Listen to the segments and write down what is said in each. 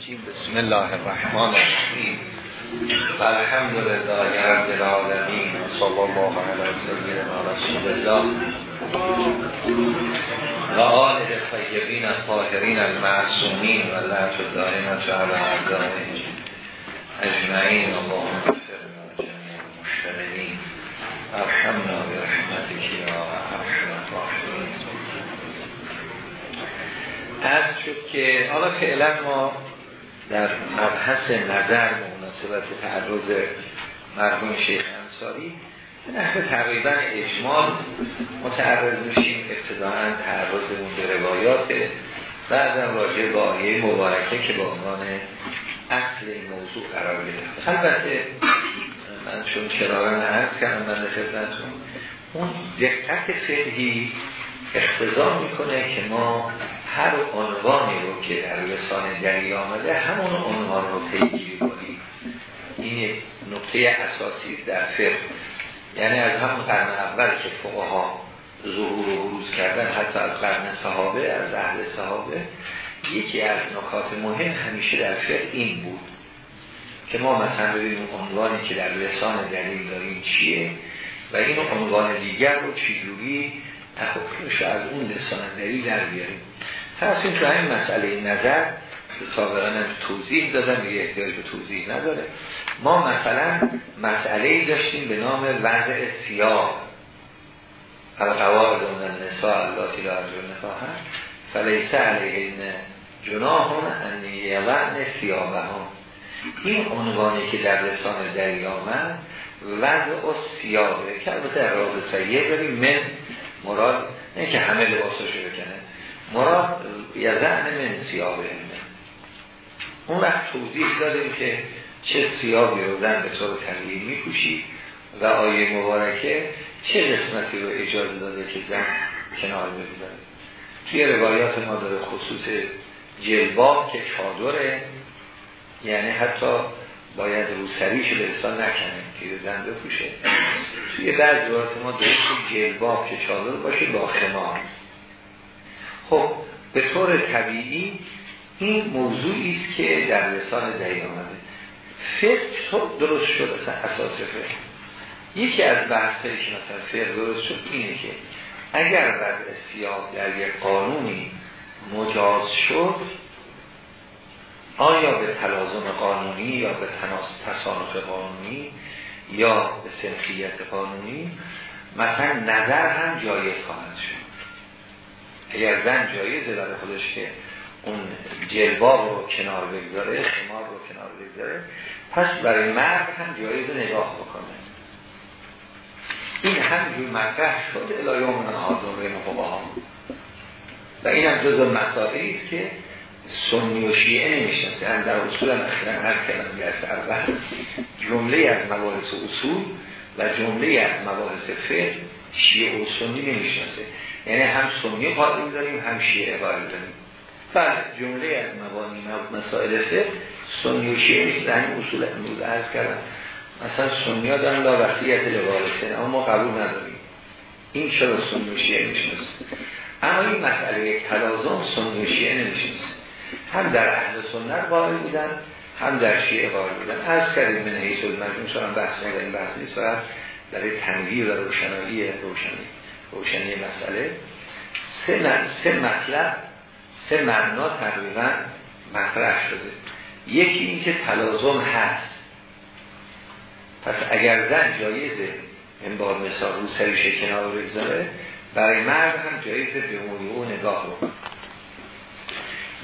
الرجیم. بسم الله الرحمن الرحیم. الحمد لله رب العالمین. صلی الله علی سیدنا رسول الله. و آل طیبین الطاهرین المعصومین و لعنت الدائمة علی اعدائهم اجمعین. اللهم اغفرنا جميع المشتغلین ارحمنا برحمتك ارحم الراحمین. شد که حالا فعلا ما در مبحث نظر به مناسبت تعرض مرحوم شیخ انصاری به نحو تقریبا اجمال متعرض میشیم ابتداعا تعرضمون به روایات. بعدم راجع به آیه مبارکه که به عنوان اصل این موضوع قرار گرفت. البته من چون چرارن عرض کردم من خدمتون اون دقت فقهی اختضا می‌کنه که ما هر عنوانی رو که در لسان دلیل آمده همون عنوان رو پیگیری کنیم. این نقطه اساسی در فقه. یعنی از همون قرن اول که فقه ها ظهور و بروز کردن حتی از قرن صحابه از اهل صحابه یکی از نکات مهم همیشه در فقه این بود که ما مثلا ببینیم عنوانی که در لسان دلیل داریم چیه و این عنوان دیگر رو چجوری حکمش از اون لسان دلیل در بیاریم. این تو همین مسئله نظر سابقا هم توضیح دادم دیگه احتیاج به توضیح نداره. ما مثلا مسئله داشتیم به نام وضع سیاه. القواعد اون النساء اللاتی لا ارجو نکاحن فلیسه علیهن جناحون ان سیابه هم این عنوانی که در لسان آمد وضع و سیابه که البته راز سیه داریم. من مراد نه که همه لباساشو بکنه مراد یزعن من سیابه اون وقت توضیح دادیم که چه سیابی رو زن به طور طبیعی میپوشید و آیه مبارکه چه قسمتی رو اجازه داده که زن کنار بگذاره توی روایات ما داره خصوص جلباب که چادره یعنی حتی باید روسریش به استان نکنه که زن بپوشه. توی بعض روایات ما که جلباب که چادر باشه با خمار. خب به طور طبیعی این موضوعی است که در لسان دهی آمده. فقه درست شد؟ اصلا اساس فقه. یکی از بحثایی که مثلا فقه درست شد اینه که اگر وضع سیاه در یک قانونی مجاز شد آیا به تلازم قانونی یا به تصانف قانونی یا به سنخیت قانونی؟ مثلا نظر هم جایز خواهد شد. اگر زن جایزه برای خودش که اون جلباب رو کنار بگذاره خمار رو کنار بگذاره پس برای مرد هم جایز نگاه بکنه. این همجور مطرح شد الایه من آزمه مقبا و این هم جز مسائلی است که سنی و شیعه نمیشنسه هم در اصول هم اخیرا هر کلم بیرس اول. جمله از مباحث اصول و جمله از مباحث فقه شیعه و سنی نمیشنسه یعنی هم سنی قائل داریم هم شیعه قائل داریم. بله جمله از مبانی مسائل فقه سنی و شیعه نیست. در این اصول امروز عرض کردم. مثلا سنی ها دارن لا وسیعت اما ما قبول نداریم. این چرا سنی و شیعه نمی‌شناسه؟ اما این مسئله تلازم سنی و شیعه نمی‌شناسه. هم در اهل سنت قائل بودن هم در شیعه قائل بودن. از کردیم من حیث المجموع شدن بحث این بحث نیست و برای تنویر و روشنایی روشنی روشنی مسئله. سه, سه مطلب سه معنا تقریبا مطرح شده. یکی این که تلازم هست. پس اگر زن جایزه این بار مثال رو سریش کنار بگذاره برای مرد هم جایزه به موضوع نگاه رو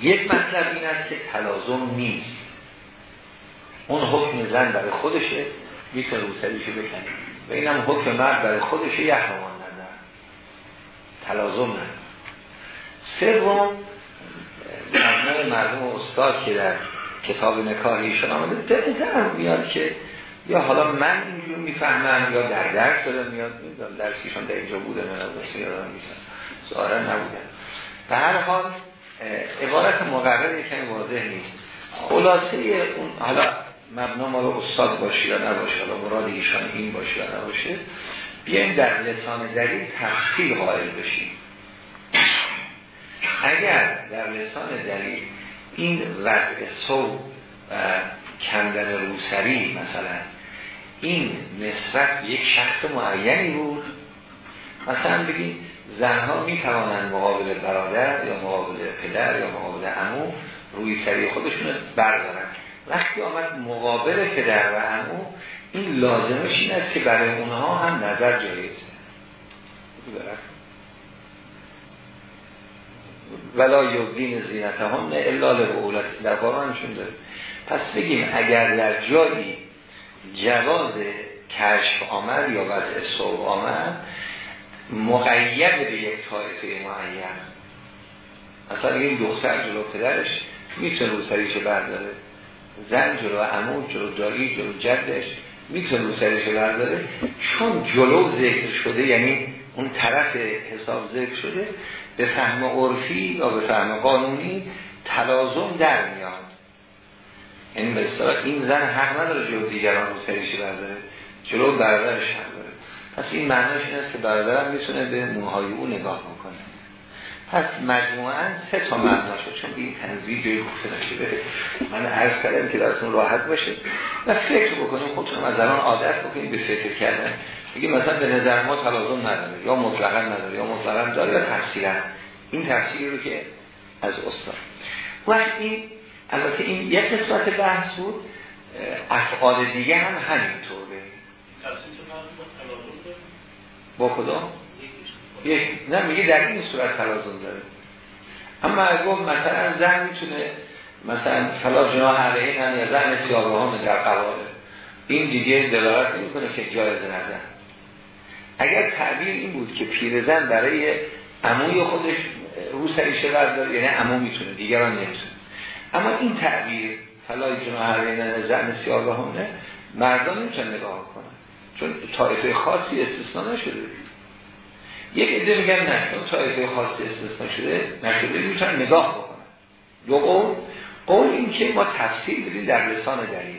یک مطلب این است که تلازم نیست. اون حکم زن برای خودشه می‌تونه رو سریش بکنه. و این هم حکم مرد برای خودشه یه همان نظر. تلازم نه. سوم مبنای مرحوم استاد که در کتاب نکاح آمده به نظرم میاد که یا حالا من اینجور می‌فهمم یا در درس دارم میاد. درسیشان در اینجا بوده من از نیستم ظاهرا نبودن به هر حال عبارت مقرر یکم واضح نیست. خلاصه اون حالا مبنا ما رو استاد باشه یا نباشه حالا مراد ایشان این باشه یا نباشه بیایم در لسان دلیل تفصیل قائل بشیم. اگر در لسان دلیل این وضع صوب و کندن روسری مثلا این نسبت یک شخص معینی بود مثلا بگیم زنها می توانند مقابل برادر یا مقابل پدر یا مقابل عمو روی سری خودشون بردارن. وقتی آمد مقابل پدر و عمو این لازمش این است که برای اونها هم نظر جایزه ولا یبدین زینت هم نه الا لبعولت در قرآنشون داره پس بگیم اگر در جایی جواز کشف آمد یا وضع صوب آمد مقید به یک طایفه معین. مثلا این دختر جلو پدرش می‌تونه رو سریش برداره. زن جلو عمو جلو دایی جلو جدش می‌تونه رو سریش برداره. چون جلو ذکر شده یعنی اون طرف حساب ذکر شده به فهم عرفی یا به فهم قانونی تلازم در میاد. یعنی به این زن حق نداره جلو دیگران رو سریش برداره. جلو برادرش هم داره. پس این معنیش این است که برادرم می‌تونه به موهای او نگاه بکنه. پس مجموعا سه تا معنا شد چون این تنظیم جایی گفته نشده. من عرض کردم که درستون راحت باشه و فکر بکنیم خودتون از الان عادت بکنیم به فکر کردن. بگیم مثلا به نظر ما تلازم نداره یا مطلقا نداره یا مطلقا داره یا تفسیرا این تفسیری رو که از استاد. وقت این البته این یک قسمت بحث بود افعال دیگه هم همینطوره. با کدام؟ یک نه میگه در این صورت تلازم داره. اما اگه مثلا زن می‌تونه مثلا فلا جناح علیه هم یا زن سیابه هم در قواله این دیگه دلالت کنه که جایز نزن. اگر تعبیر این بود که پیرزن برای عموی خودش رو سریشه برداره یعنی عمو می‌تونه دیگران نمی‌تونه. اما این تعبیر فلای جناح علیه زن سیابه همه مردان نمی‌تونه نگاه کنن. چون طایفه خاصی استثنا نشده. یک عده میگن نه چون طایفه خاصی استثنا شده نشده می‌تونن نگاه بکنن. دو قول. قول این که ما تفسیر بدیم در لسان دلیل.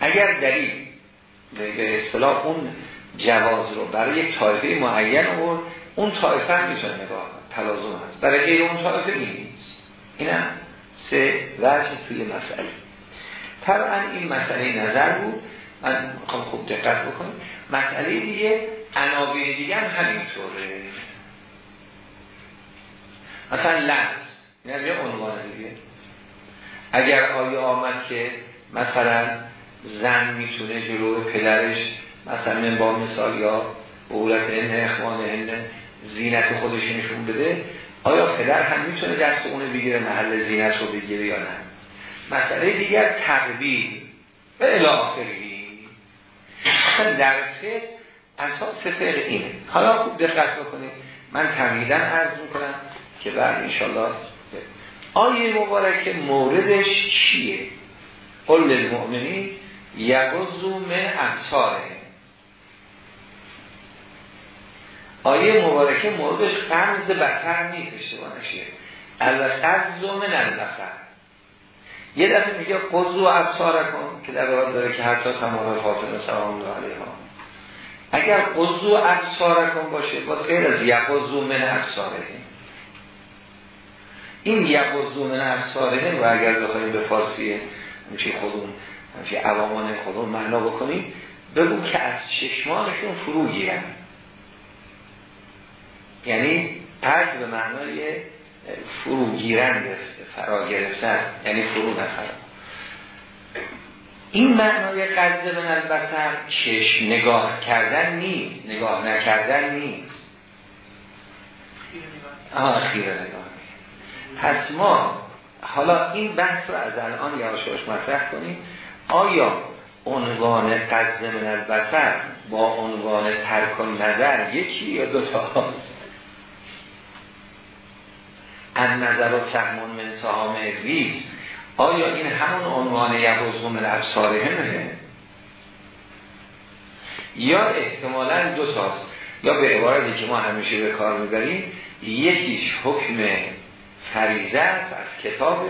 اگر دلیل به اصطلاح اون جواز رو برای یک طایفه معین آورد اون طایفه هم می‌تونه نگاه تلازم هست. برای غیر اون طایفه نیست. اینم سه وجه توی مسئله. طبعا این مسئله نظر بود. من می‌خوام خوب دقت بکنم. مسئله دیگه عناوین دیگه هم همینطوره. مثلا لحظ یعنی عنوان دیگه. اگر آیا آمد که مثلا زن می‌تونه جلو پدرش مثلا با مثال یا اولت این اخوان این زینت خودش نشون بده آیا پدر هم می‌تونه دست اونه بگیره محل زینت رو بگیره یا نه؟ مسئله دیگر تقبیل. به الاخری اصلا در فقه اساس فقه اینه. حالا خوب دقت بکنید. من تمهیدن عرض می‌کنم که بعد انشالله آیه مبارکه موردش چیه؟ قل للمؤمنین یغضوا من ابصارهم. آیه مبارکه موردش قرض بسر نیست اشتباه نشه. القرض من البصر یه دفعه میگه قضو ابصار کن که در روایت داره که حتی تمام فاطمه سلام الله علیها اگر قضو ابصار کن باشه با غیر از یقضو من ابصاره. این یقضو من ابصاره و اگر بخوایم به فارسی میشه خودمون میشه عوامان خودمون معنا بکنیم بگو که از چشمانشون فرو گیرن. یعنی پرد به معنای فرو گیرن. فرا گرفتن یعنی فرو نفر این معنای قرض من البسر چشم نگاه کردن نیست نگاه نکردن نیست. آه خیره نگاه. پس ما حالا این بحث رو از الان یواشاش مطرح کنیم. آیا عنوان قرض من البسر با عنوان ترک نظر یکی یا دو تا؟ ان نظر و سهمون من سهام ریز آیا این همون عنوان یبوزو من همه؟ یا احتمالا دو تاست. یا به عبارتی که ما همیشه به کار می‌بریم یکیش حکم فریضه از کتاب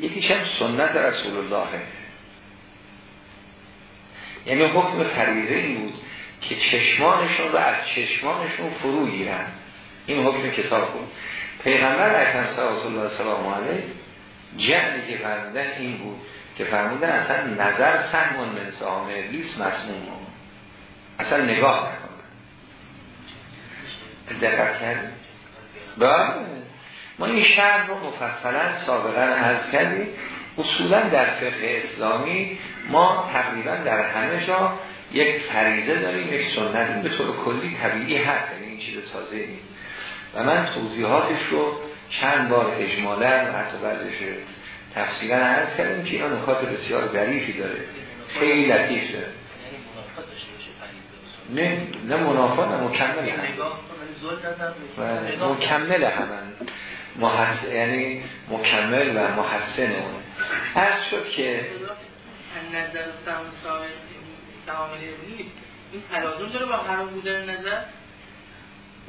یکیش هم سنت رسول الله. یعنی حکم فریضه این بود که چشمانشون رو از چشمانشون فرو گیرن. این حکم کتاب بود. پیغمبر اکرم صلی الله سلام علیه جعلی که فرمودن این بود که فرمودن اصلا نظر سهمون من سهام ابلیس مسموم اصلا نگاه نکنه دقت کردیم بله. ما این شهر رو مفصلا سابقا عرض کردیم. اصولا در فقه اسلامی ما تقریبا در همه جا یک فریضه داریم یک سنت. این به طور کلی طبیعی هست یعنی این چیز تازه نیست. و من توضیحاتش رو چند بار اجمالا و حتی بعضش تفصیلا عرض کردیم که این نکات بسیار ظریفی داره خیلی لطیف داره نه نه منافع نه مکمل هم مکمل همن محس... یعنی مکمل و محسن اون از شد که نظر این تلازم داره با حرام بودن نظر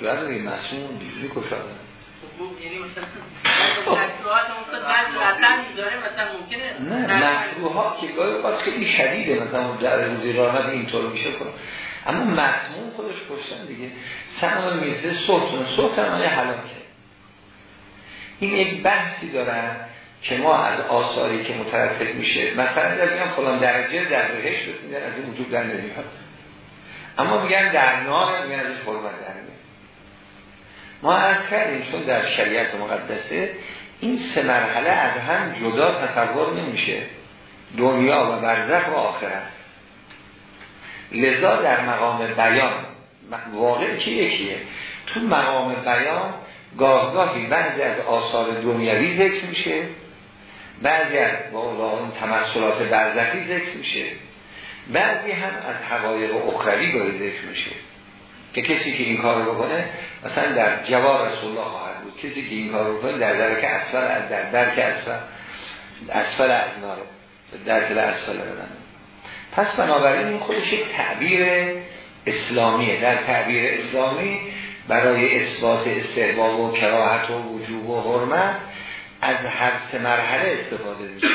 بعد این مسئول بیجوری کجا یعنی نه مکروهات که گاهی اوقات خیلی شدیده مثلا در روزی رحمت اینطور میشه کنم اما مضمون خودش کشتن دیگه. سمان میرزه صوتون صوت هم آیه حلاکه. این یک بحثی دارن که ما از آثاری که مترتب میشه مثلا در میگم فلان درجه در بهش میگن از این وجود در نمیاد. اما میگن در نار میگن از این حرمت در نمیاد. ما از کردیم چون در شریعت مقدسه این سه مرحله از هم جدا تصور نمیشه دنیا و برزخ و آخرت. لذا در مقام بیان واقع که یکیه؟ تو مقام بیان گاهگاهی بعضی از آثار دنیوی ذکر میشه بعضی از با اون تمثلات برزخی ذکر میشه بعضی هم از حقایق اخروی گاهی ذکر میشه. که کسی که این کار رو بکنه مثلا در جواب رسول الله خواهد بود. کسی که این کار رو بکنه در درک اصفل از در درک اصفل از ناره درک اصفل بدن پس بنابراین این خودش یک تعبیر اسلامیه در تعبیر اسلامی برای اثبات استحباب و کراهت و وجوب و حرمت از هر سه مرحله استفاده میشه.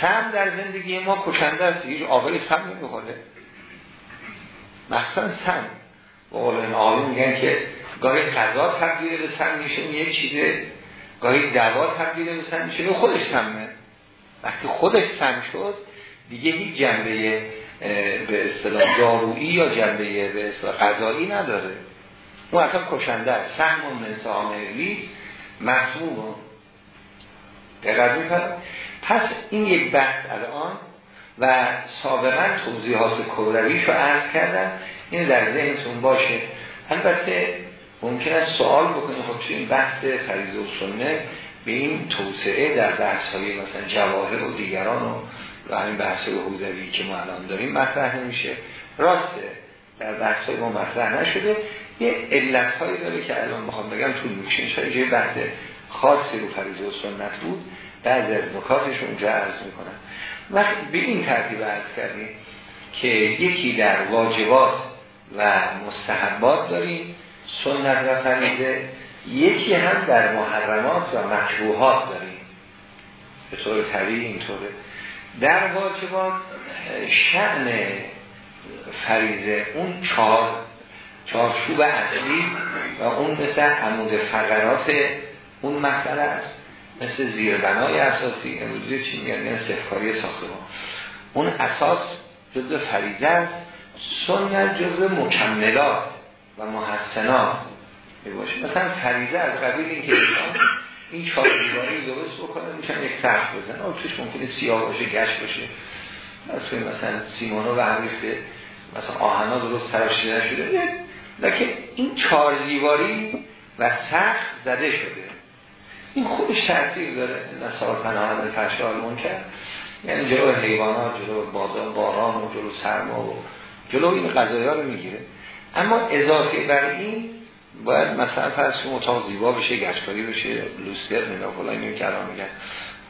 سم در زندگی ما کشنده است هیچ آقای سم نمی‌خوره. مخصوصا سم و قول آقای میگن که گاهی قضا تبدیل به سم میشه یک چیزه گاهی دوا تبدیل به سم میشه. خودش سمه وقتی خودش سم شد دیگه هیچ جنبه به اصطلاح دارویی یا جنبه به اصطلاح غذایی نداره. اون اصلا کشنده است. سهم و منسام ابلیس مسموم می‌کنم پس این یک بحث الان و سابقا توضیحات کورویش رو عرض کردم. این در ذهنتون باشه. البته ممکن است سوال بکنه خب این بحث فریضه و سنه به این توسعه در بحث های مثلا جواهر و دیگران و همین بحث حوزوی که ما الان داریم مطرح نمیشه. راسته در بحث ما مطرح نشده. یه علت هایی داره که الان بخوام بگم طول میشه شاید یه بحث خاصی رو فریضه و سنت بود. بعضی از نکاتش اونجا عرض می‌کنم. وقتی به این ترتیب عرض کردیم که یکی در واجبات و مستحبات داریم سنت و فریضه یکی هم در محرمات و مکروهات داریم. به طور طبیعی اینطوره. در واجبات شعن فریزه اون چهار چارچوب اصلی و اون مثل عمود فقرات اون مسئله است. مثل زیربنای اساسی. امروزی چی میگن؟ یعنی سفکاری ساختمان اون اساس جز فریزه است. سنت جز مکملات و محسنات. باشه. مثلا فریزه از قبیل این که این چهار دیواری درست بکنه میشن یک سخت بزن اون توش ممکنه سیاه باشه گشت باشه. مثلا مثلا سیمانو و همیخته مثلا آهنا درست تراشیده نشده لیکن این چهار دیواری و سخت زده شده. این خودش تاثیر داره. نصار پناهان فشال کرد یعنی جلو حیوانات جلو باران و جلو سرما و جلو این قضایی ها رو می‌گیره. اما اضافه بر این باید مثلا فرض کنیم اتاق زیبا بشه گشتکاری بشه لوستر نمی‌دونم فلان اینو که الان میگن.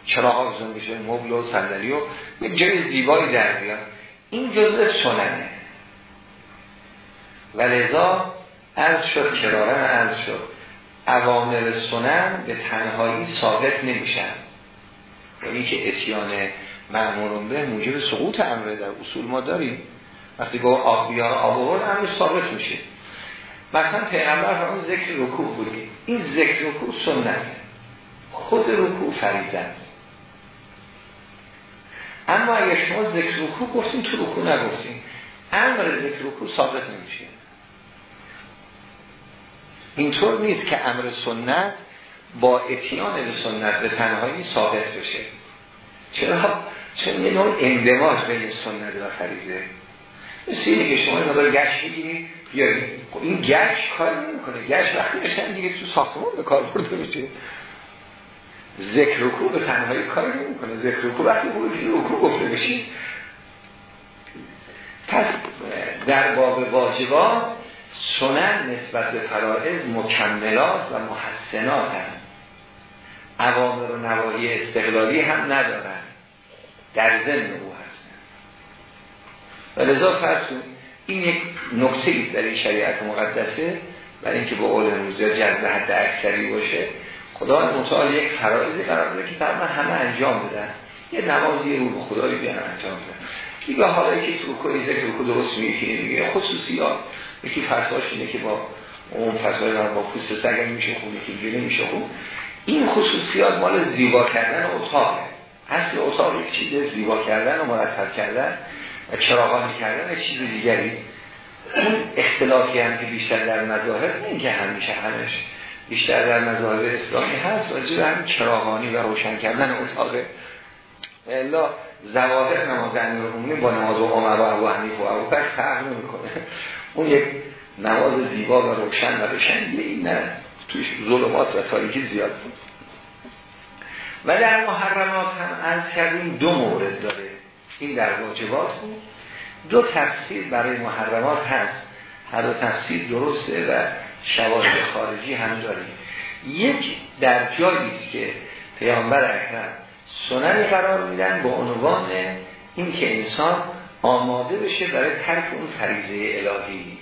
چراغ بزن بشه مبل و صندلی و یک جای زیبایی در بیاد. این جزء سننه. و لذا عرض شد کرارن عرض شد. عوامل سنن به تنهایی ثابت نمیشن. این که اتیان معمولون به موجب سقوط امره در اصول ما داریم. وقتی با آب بیار آب امر ثابت میشه. مثلا پیغمبر اون ذکر رکوع بودی. این ذکر رکوع سنت. خود رکوع فریضه اما اگر شما ذکر رکوع گفتین تو رکوع نگفتین. امر ذکر رکوع ثابت نمیشه. اینطور نیست که امر سنت با اتیان به سنت به تنهایی ثابت بشه. چرا؟ چون یه نوع اندماج بین سنت و فریضه. مثل اینه که شما مقدار گشت بیارید خب این گشت کار نمی‌کنه. گشت وقتی بشن دیگه تو ساختمان به کار برده میشه ذکر رکوع به تنهایی کار نمی‌کنه. ذکر رکوع وقتی رکوع گفته بشید پس در باب واجبات سنن نسبت به فرائض مکملات و محسنات هم. عوامر و نواهی استقلالی هم ندارن. در ذهن او هستن. و لذا فرض این یک نکته ایست در این شریعت مقدسه برای اینکه با اول روزی جذب حد اکثری باشه. خدا متعال یک فرائضی قرار بده که تقریبا همه انجام بدن. یه نمازی رو به خدایی بیان انجام بدن. دیگه حالا که تو کوی ذکر کو درست میگه میگه خصوصیات. یکی فتواش اینه که با اون فتوای با پوست سگ میشه خون یکی دیگه نمیشه خون. این خصوصیات مال زیبا کردن اتاقه. اصل اتاق یک چیز زیبا کردن و مرتب کردن و چراغانی کردن یک چیز دیگری. اون اختلافی هم که بیشتر در مظاهر این که همیشه همش بیشتر در مذاهب اسلامی هست راجع به همین چراغانی و روشن کردن اتاقه. الا زواهر نماز امیر با نماز و عمر و ابو حنیف و ابو فرق نمی‌کنه. اون یک نماز زیبا و روشن و روشن این نه. توش ظلمات و تاریکی زیاد بود. و در محرمات هم از کردیم دو مورد داره. این در واجبات بود. دو تفسیر برای محرمات هست. هر دو تفسیر درسته و شواهد خارجی هم داریم. یک در جایی که پیامبر اکرم سننی قرار میدن با عنوان این که انسان آماده بشه برای ترک اون فریضه الهی.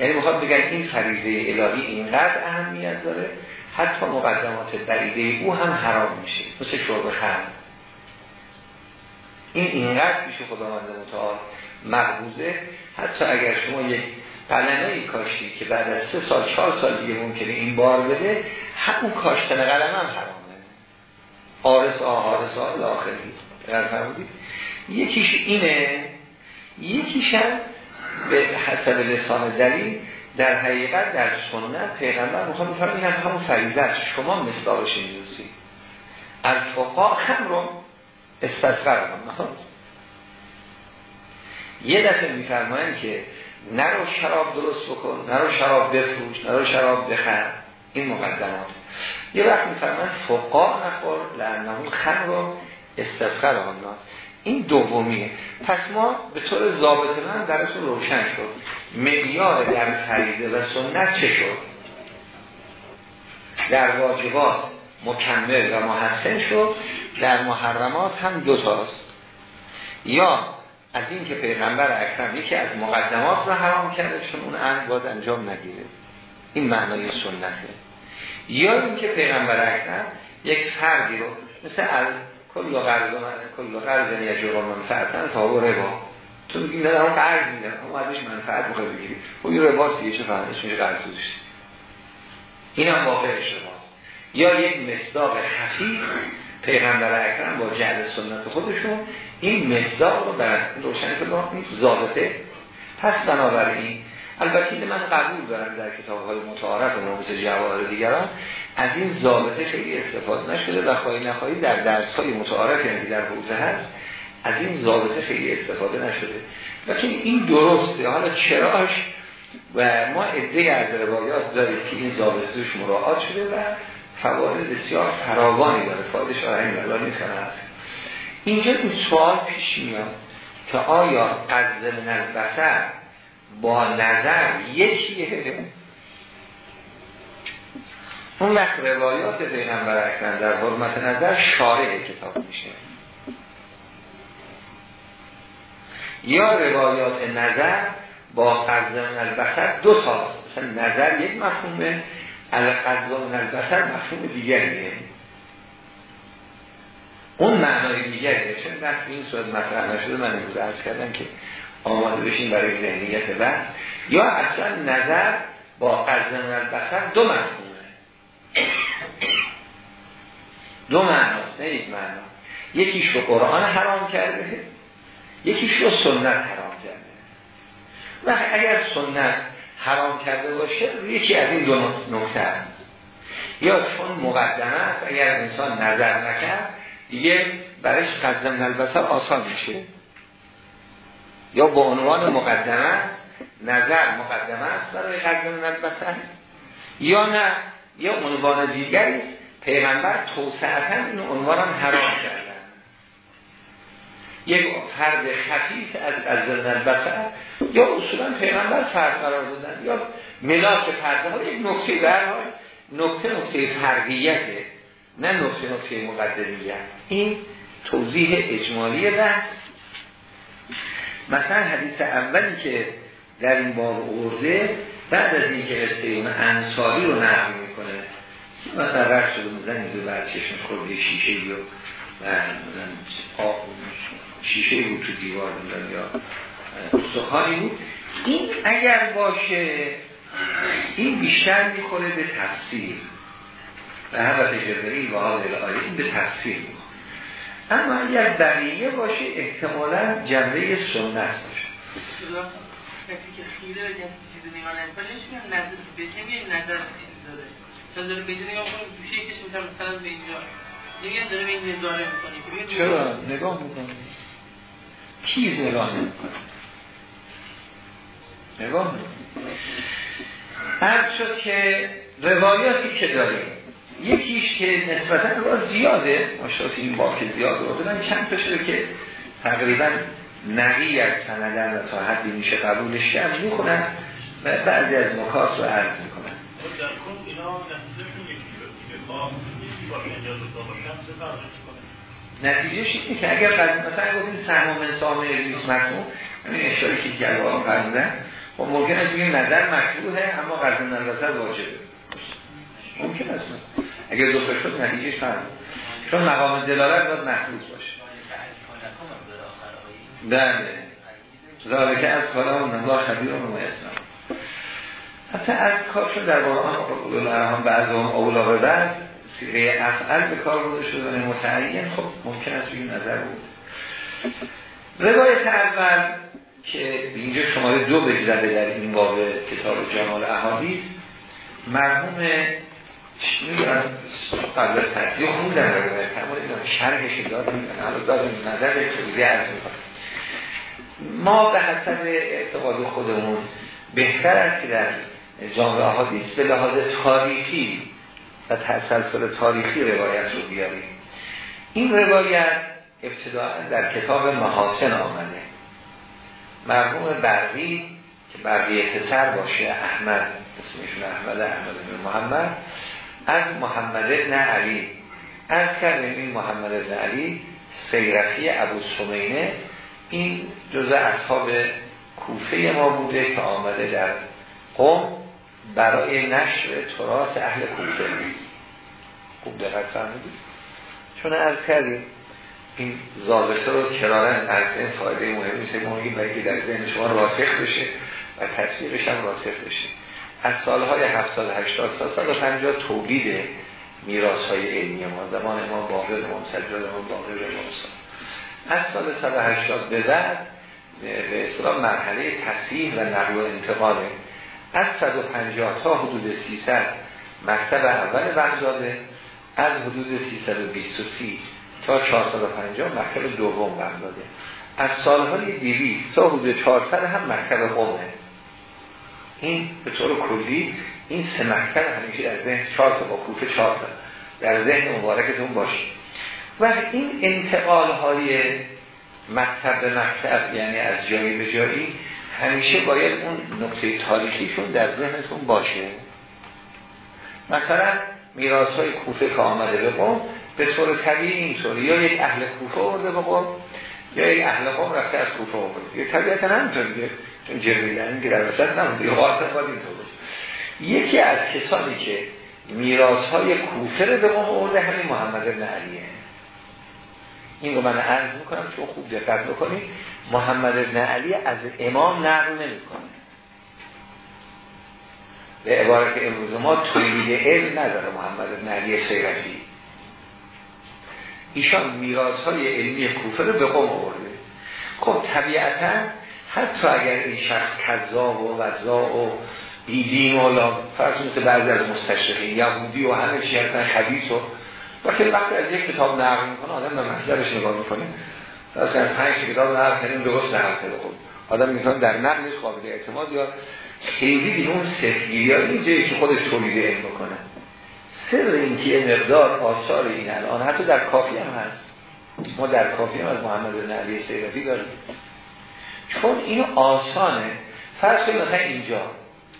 یعنی می‌خواد بگن این فریضه الهی اینقدر اهمیت داره حتی مقدمات بریده او هم حرام میشه. مثل شرب خم. این اینقدر پیش خداوند متعال مقبوزه حتی اگر شما یک قلمه ای کاشی که بعد از سه سال چهار سال دیگه ممکنه این بار بده همون کاشتن قلم هم حرامه. آرس آهارس آه آخری یکیش اینه یکیش هم به حسب لسان دلیل در حقیقت در سنت پیغمبر می‌خوام میفرم این هم همون فریضه است. شما مثالش میدوسی الفقا هم رو استثقر یه دفعه میفرمایند که نرو شراب درست بکن نرو شراب بفروش نرو شراب بخر. این مقدمات. یه وقت میفرمایند فقا نخور لعنه خم رو استثقر ناس این دومیه. پس ما به طور ضابط من درستون روشن شد. معیار در فریضه و سنت چه شد؟ در واجبات مکمل و محسن شد. در محرمات هم دوتاست یا از این که پیغمبر اکرم یکی از مقدمات رو حرام کرده چون اون امر باید انجام نگیره. این معنای سنته. یا این که پیغمبر اکرم یک فردی رو مثل کل قرض من کل قرض یجور منفعتن تا و ربا. تو میگی نه اون قرض میدن اما ازش منفعت می‌خواد بگیری. خب این رباست دیگه چه فهمش میشه قرض داشت این هم واقع رباست یا یک مصداق خفیف پیغمبر اکرم با جعل سنت خودشون این مصداق رو بر روشن کنید ضابطه. پس بنابراین البته من قبول دارم در کتاب های متعارف و مثل جواهر دیگران از این ضابطه خیلی استفاده نشده و خواهی نخواهی در درس های متعارف یعنی در حوزه هست از این ضابطه خیلی استفاده نشده. لیکن این درسته. حالا چراش؟ و ما عده از روایات داریم که این ضابطه دوش مراعات شده و فواید بسیار فراوانی داره. فایدش ملا نیست. هست اینجا این سوال پیش میاد که آیا قدر نظر با نظر یکیه؟ اون وقت روایات پیغمبر اکرم در حرمت نظر شارع کتاب میشه. یا روایات نظر با قضا البصر دو ساست مثلا نظر یک مفهومه القضا البصر مفهوم دیگریه اون معنای دیگریه چون وقت این صورت مطرح نشده من امروز عرض کردم که آماده بشین برای ذهنیت بس یا اصلا نظر با قزن بسر دو مفهومه دو معناست نه یک معنا. یکیش رو قرآن حرام کرده یکیش رو سنت حرام کرده. و اگر سنت حرام کرده باشه یکی از این دو نکته یا چون مقدمه است اگر انسان نظر نکرد دیگه برایش قدم نلبسر آسان میشه. یا با عنوان مقدمه نظر مقدمه است برای قدم نلبسر یا نه یا عنوان دیگری پیغمبر توسعتا این عنوان هم حرام کردن. یک فرد خفیف از از نلبسر یا اصولا پیغمبر فرد قرار دادن یا ملاک پرده ها یک نکته در نکته نکته فرقیته نه نکته نکته مقدمیت این توضیح اجمالی بحث. مثلا حدیث اولی که در این باب ارده بعد از اینکه قصه اون انصاری رو نقل می‌کنه مثلا رفت شده میزن دو بعد چشم خورده شیشه یا شیشه بود تو دیوار میزن یا سخانی بود. این اگر باشه این بیشتر می‌خوره به تفسیر. و حضرت جبرئیل و آل الهی این به تفسیر می‌خوره. اما اگر بقیه باشه احتمالا جنبه سنت باشه. کسی که خیره بگم چیز نگاه نمی‌کنه میگن نظر بهش نظر داره. چون داره به نگاه کنه گوشه کش می‌تونم مثلا به اینجا دیگه داره به این نظاره می‌کنه چرا؟ نگاه می‌کنه کی نگاه نمی‌کنه نگاه می‌کنه هر شد که روایاتی که داریم یکیش که نسبتا را زیاده ماشاءالله این باقی زیاد رو من چند تا شده که تقریبا نقی از سندن و تا حدی میشه قبولش کرد می‌خونن. بعضی از نکات رو عرض می‌کنن نتیجه اینه که اگر مثلا گفتیم سهم من سامه نیست مفهوم همین اشاره که که الان فرمودن خب ممکن است بگیم نظر مکروهه اما قرض نظر واجبه. ممکن است. اگر دو شد نتیجه فرم چون مقام دلالت باید محفوظ باشه. بله. ذالک از کلام الله خبیر و اسلام حتی از کارشون در قرآن قول هم بعض هم اولا به بعد سیغه افعل به کار بوده شده متعین. خب ممکن است این نظر بود. روایت اول که اینجا شماره دو بگذده در این باب کتاب جمال احادیث مرحوم می‌دونم قبل از تحصیل خوندن روایت اما شرحش داد می‌کنم داد نظر توضیح عرض ما به حسب اعتقاد خودمون بهتر است که در جامعه احادیث به لحاظ تاریخی و تسلسل تاریخی روایت رو بیاریم. این روایت ابتداعا در کتاب محاسن آمده. مرحوم برقی که برقی پسر باشه احمد اسمشون احمد احمد بن محمد از محمد ابن علی. از کردیم این محمد ابن علی سیرفی ابو سمینه. این جزء اصحاب کوفه ما بوده که آمده در قوم برای نشر تراس اهل کوفه خوب دقت فرمودید. چون از کردیم این ضابطه رو کرارن از این فایده مهمی ما میگیم برای در ذهن شما راسخ بشه و تصویرش هم راسخ بشه. از سالهای 70 80 تا سال 50 تولید میراث های علمی ما زمان ما باقر ما سجاد ما باقر ما از سال 180 به بعد به اصطلاح مرحله تصحیح و نقل و انتقاله از 150 تا حدود 300 مکتب اول بغداده از حدود 323 تا 450 مکتب دوم بغداده از سالهای 200 تا حدود 400 هم مکتب قومه. این به طور کلی این سه مکتب همیشه در ذهن چهار تا با کوفه چهار در ذهن مبارکتون باشه و این انتقال های مکتب به مکتب یعنی از جایی به جایی همیشه باید اون نقطه تاریخیشون در ذهنتون باشه. مثلا میراث های کوفه که آمده به قوم به طور طبیعی اینطوری. یا یک اهل کوفه آورده به قوم یا یک اهل قوم رفته از کوفه آورده. یه طبیعتا همینطوری چون جمیلن که در وسط نمونده. یا اینطور یکی از کسانی که میراث های کوفه رو به قوم آورده همین محمد بن علیه. این رو من عرض می‌کنم چون خوب دقت بکنید. محمد ابن علی از امام نقل نمی‌کنه. به عبارت امروز ما تولید علم نداره محمد ابن علی سیرفی ایشان میراث های علمی کوفه رو به قوم آورده. خب طبیعتا حتی اگر این شخص کذاب و وضاع و بیدین و فرض مثل بعضی از مستشرقین یهودی و همه چی هستن و وقتی وقتی از یک کتاب نقل می‌کنه آدم به مصدرش نگاه می‌کنه. از پنج کتاب نقل کنیم درست نقل کنه خب آدم می‌تونه در نقلش قابل اعتماد یا خیلی دیگه اون سفگیری ها این جایی که خودش تولید علم بکنه. سر این که مقدار آثار این الان حتی در کافی هم هست. ما در کافی هم از محمد بن علی سیرفی داریم. چون این آسانه. فرض مثلا اینجا.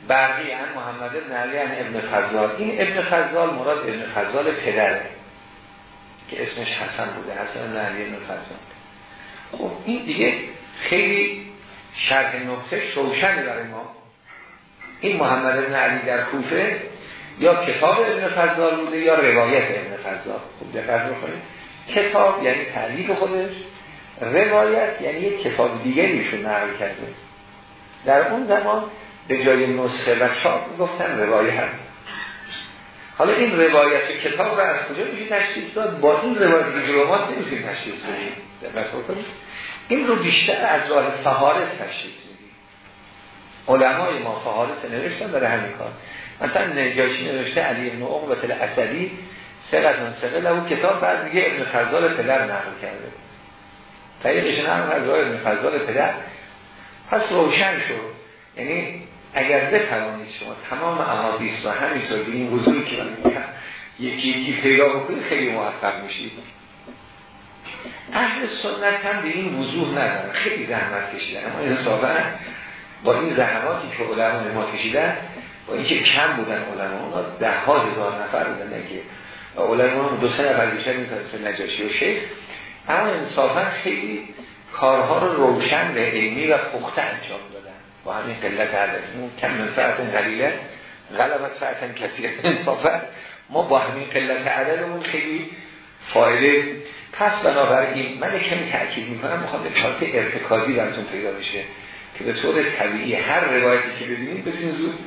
برقی ان محمد بن علی ابن فضال این ابن فضال مراد ابن فضال پدره که اسمش حسن بوده حسن بن علی ابن فضال خب این دیگه خیلی شرح نقطه شوشنه برای ما. این محمد بن علی در کوفه یا کتاب ابن فضال بوده یا روایت ابن فضال. خوب دقت بکنید. کتاب یعنی تعلیف خودش روایت یعنی یک کتاب دیگری ایشون نقل کرده. در اون زمان به جای نسخه و چاپ گفتن روایت. حالا این روایت کتاب رو از کجا میشه تشخیص داد؟ با این روایت دیپلمات نمیشه تشخیص بدیم. این رو بیشتر از راه فهارس تشخیص میدیم. علمای ما فهارس نوشتن برای همین کار. مثلا نجاشی نوشته علی ابن عقبت الاسدی سقط منسقه لهو کتاب بعد میگه ابن فضال پدر نقل کرده. طریقش نقل از ابن فضال پدر. پس روشن شد. یعنی اگر بتوانید شما تمام احادیث و همینطور به این وضوعی که من یکی یکی پیدا بکنید خیلی موفق میشید. اهل سنت هم به این وضوح ندارن. خیلی زحمت کشیدن. اما انصافا با این زحماتی که علمان ما کشیدن با اینکه کم بودن علما اونا ده ها هزار نفر بودن که علما دو سه نفر بیشتر می‌تونست نجاشی و شیخ. اما انصافا خیلی کارها رو روشن به علمی و پخته انجام دادن. با همین قلت عدد کم من فعتن قلیله غلبت فعتن کثیر انصافا ما با همین قلت عددمون خیلی فایده. پس بنابراین من کمی تأکید می‌کنم می‌خوام به چارت ارتکازی براتون پیدا بشه که به طور طبیعی هر روایتی که ببینید بسین زود.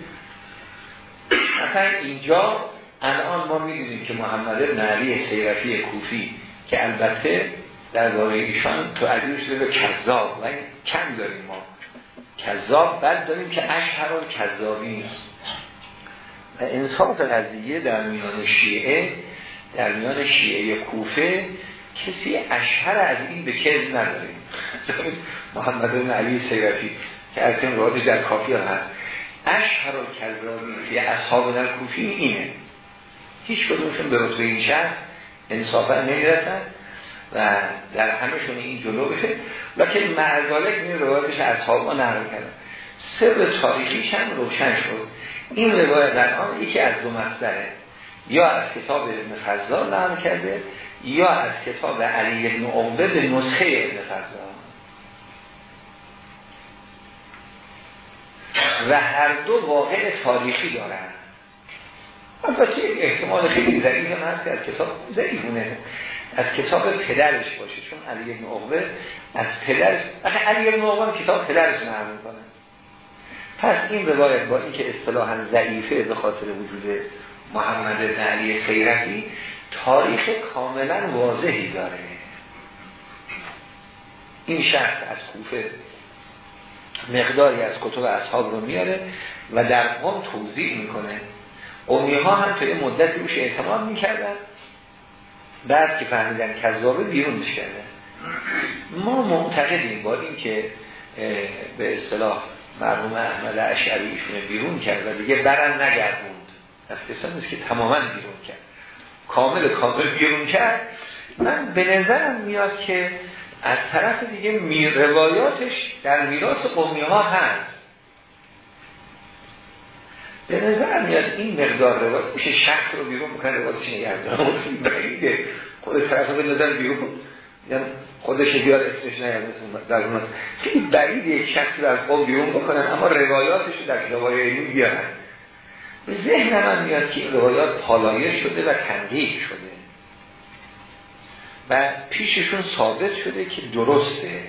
مثلا اینجا الان ما می‌دونیم که محمد بن علی سیرفی کوفی که البته در واقع ایشان تو عدیوش به کذاب و کم داریم ما. کذاب بعد داریم که اشهر کذابی نیست. و انصاف قضیه در میان شیعه در میان شیعه کوفه کسی اشهر از این به کذب نداریم محمد بن علی سیرفی که از این روادش در کافی هست. اشهر و کذابی فی اصحاب در کوفی اینه. هیچ کدومشون به رتبه این شهر انصافا نمی‌رسن. و در همشون این جلو بشه. لیکن معذالک این روایتش اصحاب ما نقل کردن سر تاریخیش هم روشن شد. این روایت در آن یکی از دو مصدره. یا از کتاب ابن فضال کرده یا از کتاب علی ابن عقبه به نسخه ابن و هر دو واقع تاریخی دارن. البته احتمال خیلی ضعیف هم هست که از کتاب ضعیفونه. از کتاب پدرش باشه چون علی بن عقبه از پدرش علی بن عقبه کتاب پدرش نقل می‌کنه. پس این روایت با اینکه اصطلاحا ضعیفه به خاطر وجود محمد بن علی خیرتی تاریخ کاملا واضحی داره. این شخص از کوفه مقداری از کتب اصحاب رو میاره و در قوم توضیح می‌کنه. قومی ها هم تا یه مدت روش اعتماد می‌کردن. بعد که فهمیدن کذابه بیرون کرده ما معتقدیم با این که به اصطلاح مرحوم احمد اشعری ایشونه بیرون کرد و دیگه برن نگردوند. از کسانی که تماما بیرون کرد. کامل کامل بیرون کرد. من به نظرم میاد که از طرف دیگه روایاتش در میراث قومی ها هست. به نظر میاد این مقدار روایت میشه شخص رو بیرون بکنه روایتش نگردن بعیده خود طرف به نظر بیرون یعنی خودش بیار اسمش نیاد در اون خیلی بعید یک شخصی رو از قوم بیرون بکنن اما روایاتش رو در کتابای علمی بیارن. به ذهن من میاد که این روایات پالایش شده و تنگیه شده. و پیششون ثابت شده که درسته.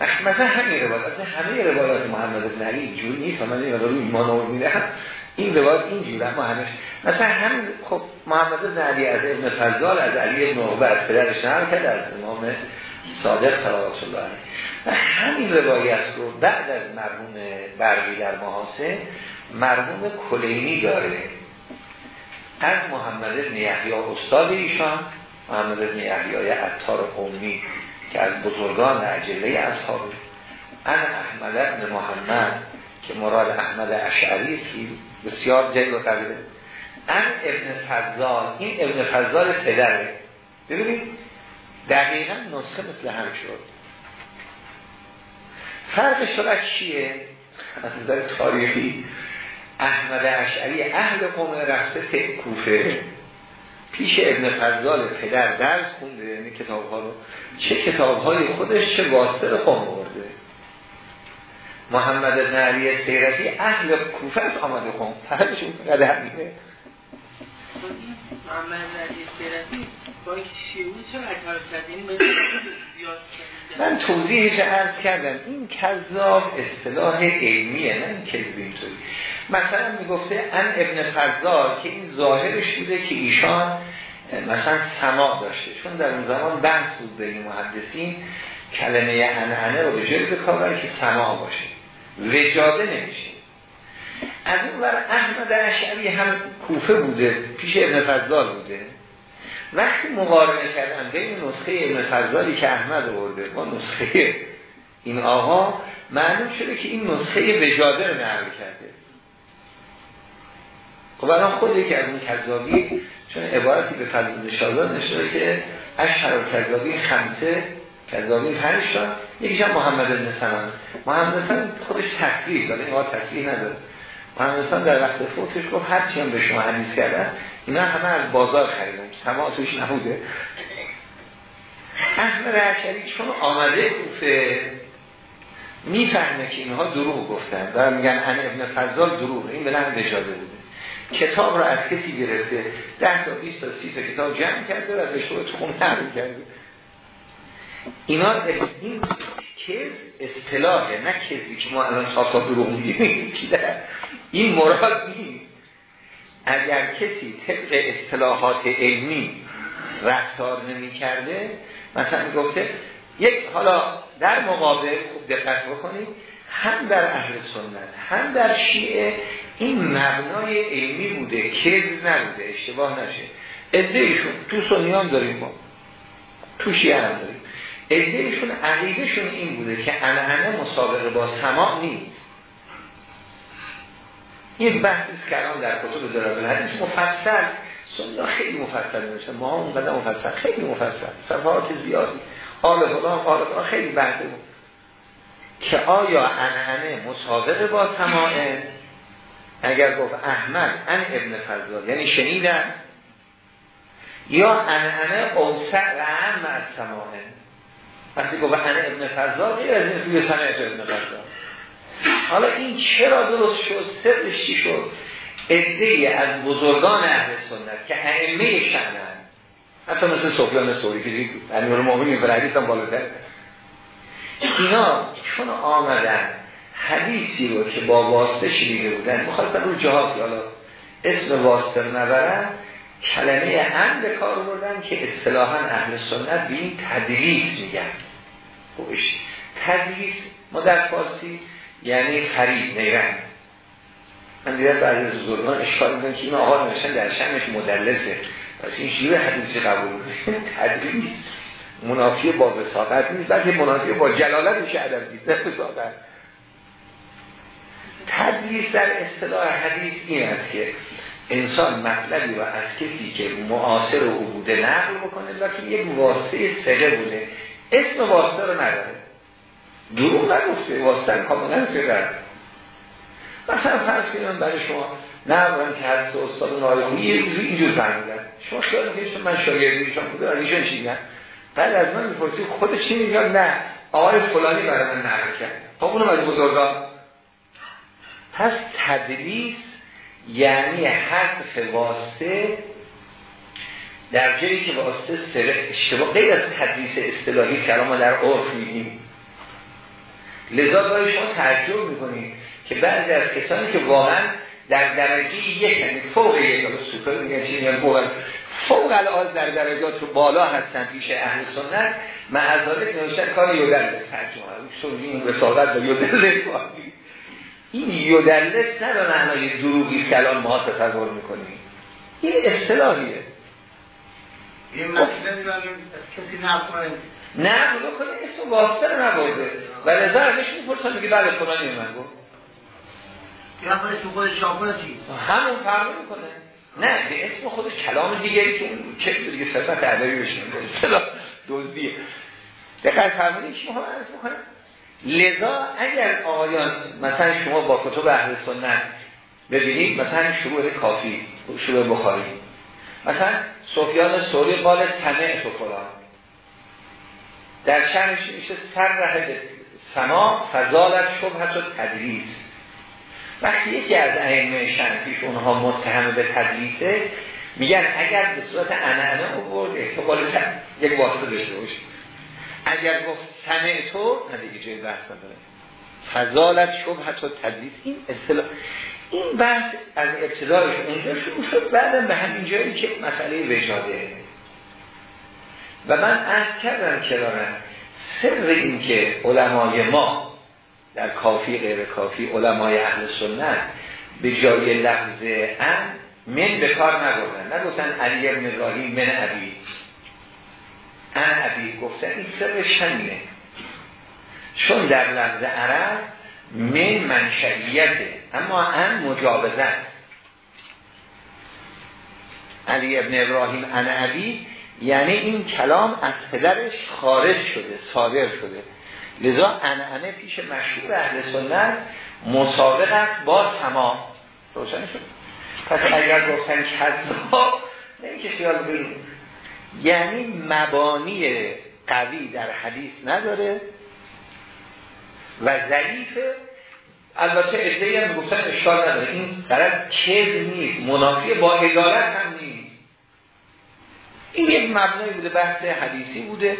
مثلا همین روایت. همه روایات محمد بن علی اینجوری نیست. من این رو ایمان آورد این روایت اینجوری اما همه مثلا همین خب محمد بن علی از ابن فضال از علی ابن عقبه از پدرش نقل کرد از امام صادق صلوات الله علیه. و همین روایت رو بعد از مرحوم برقی در محاسه مرحوم کلینی داره. از محمد بن یحیی استاد ایشان محمد بن یحیی عطار قومی. که از بزرگان عجله اصحابه ان احمد بن محمد که مراد احمد اشعری که بسیار جای و ان ابن فضال این ابن فضال پدره. ببینید دقیقا نسخه مثل هم شد. فرقش فقط چیه؟ از تاریخی احمد اشعری اهل قوم رفته کوفه. پیش ابن فضال پدر درس خونده یعنی کتاب ها رو. چه کتاب های خودش چه واسطه قوم برده محمد بن علی سیرفی اهل کوفه از آمده قوم فرقشون قدر میده. من توضیحش عرض کردم این کذاب اصطلاح علمیه نه این کذب اینطوری. مثلا می‌گفته ان ابن فضال که این ظاهرش بوده که ایشان مثلا سماع داشته. چون در اون زمان بحث بود بین محدثین کلمه انعنه رو به جای که سماع باشه. وجاده نمیشه. از اون بر احمد اشعری هم کوفه بوده پیش ابن فضال بوده. وقتی مقارنه کردن بین نسخه ابن فضالی که احمد آورده با نسخه این آقا معلوم شده که این نسخه وجاده رو نقل کرده. خب الان خود یکی از این کذابی چون عبارتی به فضل شازان نشده که اشهر کذابی خمسه کذابی پنج تا یکیش هم محمد بن سنان محمد بن خودش تصویر داره این تصویر نداره محمد در وقت فوتش گفت هرچی هم به شما حدیث کردن اینا همه از بازار خریدن. سما توش نبوده. احمد عشری چون آمده کوفه می‌فهمه که اینها دروغ گفتن و میگن ان ابن فضال دروغ. این به لحن بجاده بوده. کتاب رو از کسی گرفته ده تا 20 تا 30 تا کتاب جمع کرده و ازش رو تو نقل کرده. اینا این کز اصطلاحه نه کزی که ما الان صافا دروغ میگیم. این مراد نیست. اگر کسی طبق اصطلاحات علمی رفتار نمی کرده مثلا گفته یک حالا در مقابل خوب دقت بکنید هم در اهل سنت هم در شیعه این مبنای علمی بوده کذب نبوده اشتباه نشه. ادهشون تو سنیان داریم ما تو شیعه هم داریم. ادهشون عقیدهشون این بوده که انعنه مسابقه با سماع نیست. این بحثی که الان در کتب دلال الحدیث مفصل. سنیا خیلی مفصل میشه ما هم اونقدر مفصل. خیلی مفصل. صفحات زیادی. آل فلان آل فلان خیلی بحث که آیا انعنه مسابقه با سماعه اگر گفت احمد ان ابن فضال. یعنی شنیدن یا انعنه اوسع و هم از سماعه وقتی گفت ان ابن فضال غیر از این روی سمعت ابن فضال. حالا این چرا درست شد؟ سرش چی شد؟ ادهی از بزرگان اهل سنت که ائمه شنن حتی مثل سفیان سوری که امیر المؤمنین به حدیث هم بالاتر. اینا چون آمدن حدیثی رو که با واسطه شنیده بودن مخواستن رو جهاتی حالا اسم واسطه نبرن کلمه هم به کار بردن که اصطلاحا اهل سنت به این تدریس میگن. خوبش تدریس ما در فارسی یعنی خرید نیرنگ. من دیگر بعد از ظلمان اشکال میدن که این آقا نوشتن در شنش مدلسه. پس این شیوه حدیثی قبول تدریس منافی با وساقت نیست بلکه منافی با جلالت میشه ادب دید نه وساقت. تدریس در اصطلاح حدیث این است که انسان مطلبی رو از کسی که معاصر او بوده نقل بکنه که یک واسطه سقه بوده. اسم واسطه رو نداره. دروغ نگفته واسطه کاملا سقه مثلا فرض کنیم برای شما نه من که هست استاد نایخونی یه روزی اینجور فرمیدن شما شاید که من شاگردی ایشان بوده از ایشان چی بعد از من می‌پرسی خودش چی میگه نه آقای فلانی برای من نقل کرد. خب اونم از بزرگان پس تدریس یعنی حذف واسطه در جایی که واسطه اشتباه غیر از تدریس اصطلاحی کلام در عرف میگیم. لذا داری شما تعجب می‌کنید که بعضی از کسانی که واقعا در درجه یک یعنی فوق یک حالا سوپر میگن چی میگن فوق فوق العاده در درجات رو بالا هستن پیش اهل سنت معذالک نوشتن کار یودل ترجمه شون این رسالت با یودل این یودلس نه به معنای دروغی کلام ما تصور می‌کنیم. این اصطلاحیه. این مسئله کسی نفره نه خدا کنه اسم واسطه رو نبوده و لذا ازش می‌پرسن میگه بله فلانی من گفت. تو خود همون فرق می‌کنه. نه به اسم خودش کلام دیگری که اون چه دیگه صفت ادبی بشه اصطلاح دزدیه. دقیق فرمودین چی هم عرض می‌کنه لذا اگر آقایان مثلا شما با کتب اهل سنت ببینید مثلا شروع کافی شروع بخاری. مثلا سفیان سوری قال تمع تو فلان در شهرش میشه سر ره سما فضالت شبهت و تدریس. وقتی یکی از ائمه شنفیش اونها متهم به تدریسه میگن اگر به صورت انعنه او احتمال یک واسطه داشته باشه اگر گفت سمع تو نه دیگه جای بحث نداره. فضالت شبهت و تدریس این اصطلاح این بحث از ابتدایش اونجا شروع شد بعدم به همین جایی که مسئله وجاده. و من از کردم کرارم سر این که علمای ما در کافی غیر کافی علمای اهل سنت به جای لفظ ان من به کار نگفتن نگفتن علی ابن ابراهیم من عبی ان عبی گفتن این سر شمینه چون در لفظ عرب من منشعیته اما ان مجابزه علی ابن ابراهیم ان عبی یعنی این کلام از پدرش خارج شده صادر شده. لذا انعنه پیش مشهور اهل سنت مسابق است با سما روشن شد؟ پس اگر گفتن کذاب نمیشه خیال بریم یعنی مبانی قوی در حدیث نداره و ضعیفه البته ادهی هم گفتن اشکال نداره. این قرار کذ نیست. منافی با ادارت هم نیست. این یک مبنای بوده بحث حدیثی بوده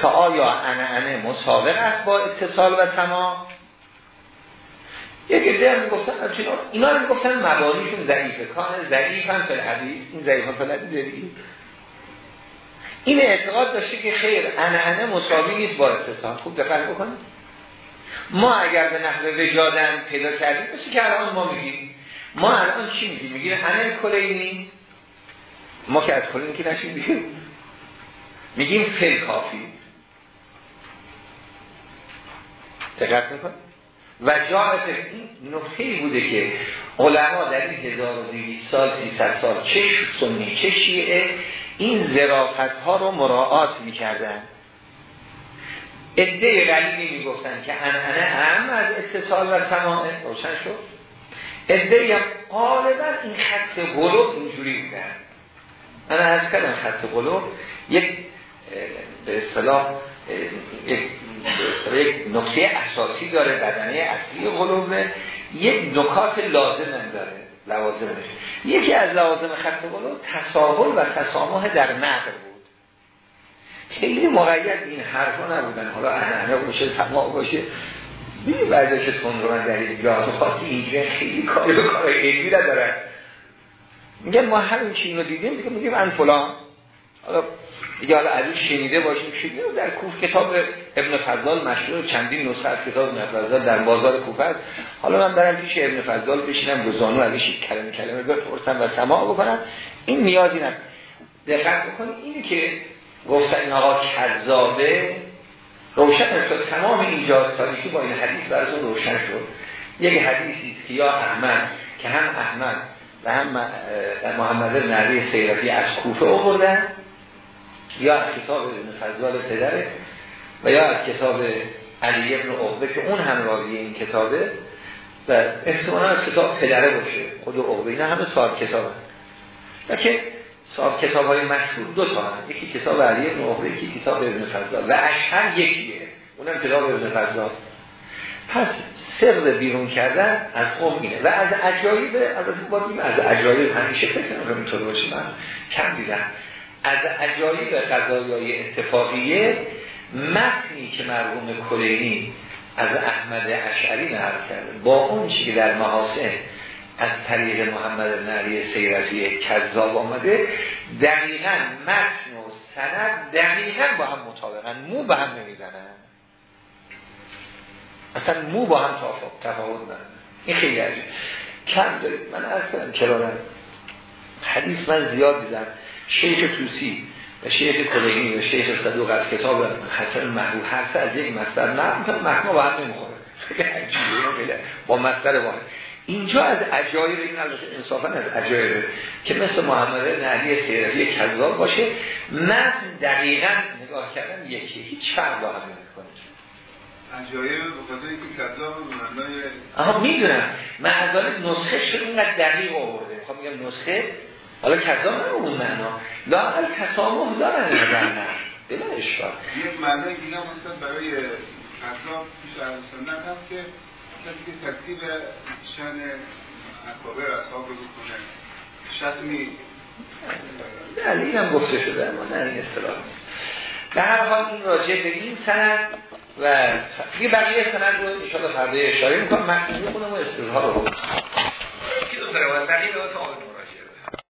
که آیا انعنه مسابق است با اتصال و تمام یک ایده هم می‌گفتن اینا رو می‌گفتن مبانیشون ضعیفه. کان ضعیف هم فل حدیث این ضعیف هم فل این اعتقاد داشته که خیر انعنه مساوی نیست با اتصال. خوب دقت بکنید. ما اگر به نحوه وجادن پیدا کردیم مثل که الان ما میگیم. ما الان چی میگیم؟ میگیم انه کلینی ما که از کلینی که نشیم میگیم فل کافی. دقت میکن و جاعت این نقطه بوده که علما در این 1200 سال 300 سال چه سنی چه شیعه این زرافت ها رو مراعات می‌کردن. ادهی غلیبی می‌گفتن که انعنه هم از اتصال و سماعه روشن شد. ادهی هم غالبا این خط قلوب اینجوری بودن. من از کردم خط قلوب یک به اصطلاح یک نقطه اساسی داره بدنه اصلی قلوبه یک نکات لازم هم داره لوازمش. یکی از لوازم خط قلوب تساهل و تسامح در نقل بود. خیلی مقید این حرفا نبودن. حالا انه باشه سماع باشه. بیدی بعضی که من در این خاصی اینجا خیلی کاری به کار علمی دارن میگن ما همین چین رو دیدیم دیگه میگیم ان فلان. حالا دیگه حالا از شنیده باشیم شنیده در کوف کتاب ابن فضال مشهور چندین نسخه کتاب ابن فضال در بازار کوفه است. حالا من برم پیش ابن فضال بشینم به زانو ازش کلمه کلمه بپرسم و سماع بکنم. این نیازی نه دقت بکنید اینی که گفتن این آقا کذابه روشن شد. تمام اینجا تاریخی با این حدیث براتون روشن شد. یک حدیثی است که یا احمد که هم احمد و هم محمد بن سیرفی از کوفه آوردن یا از کتاب ابن فضال پدره و یا از کتاب علی ابن عقبه که اون هم راوی این کتابه. و احتمالا از کتاب پدره باشه خود عقبه اینا همه صاحب کتاب و که صاحب کتاب های مشهور دو تا هم یکی کتاب علی ابن عقبه یکی کتاب ابن فضال و اشهر یکیه. اونم کتاب ابن فضال پس سر بیرون کردن از قوم اینه. و از عجایب از با از عجایب همیشه فکر کنم اینطور باشه من کم دیدم. از عجایب قضایای اتفاقیه متنی که مرحوم کلینی از احمد اشعری نقل کرده با اون چی که در محاسن از طریق محمد نعلی سیرفی کذاب آمده دقیقا متن و سند دقیقا با هم مطابقن مو با هم نمی‌زنن. اصلا مو با هم تفاوت ندارن این خیلی عجیب. کم دارید من از کنم کرارم حدیث من زیاد دیدم شیخ توسی و شیخ کلینی و شیخ صدوق از کتاب حسن محبوب هر از یک مصدر. نه محما با هم نمی‌خوره. با مصدر واحد. اینجا از عجایب این البته انصافا از عجایب که مثل محمد نعلی سیرفی کذاب باشه. من دقیقا نگاه کردم یکی. هیچ فرق با هم نمی‌کنه. عجایب بخاطر اینکه کذاب معنای آها می‌دونم. من از نسخه شد اینقدر دقیق آورده می‌خوام میگم نسخه. حالا کذاب نه اون معنا. لاقل تسامح دارن نظر نه بلا اشکال. یک معنای دیگه مثلا برای کذاب پیش از سنت هست که کسی که تکتیب شن اکابر اصحاب رو بکنه شتمی. نه این هم گفته شده اما نه این اصطلاح نیست. به هر حال این راجع به این سند و یه بقیه سند رو ان شاء الله فردا اشاره می‌کنم متن می‌خونم و استظهار رو بکنم.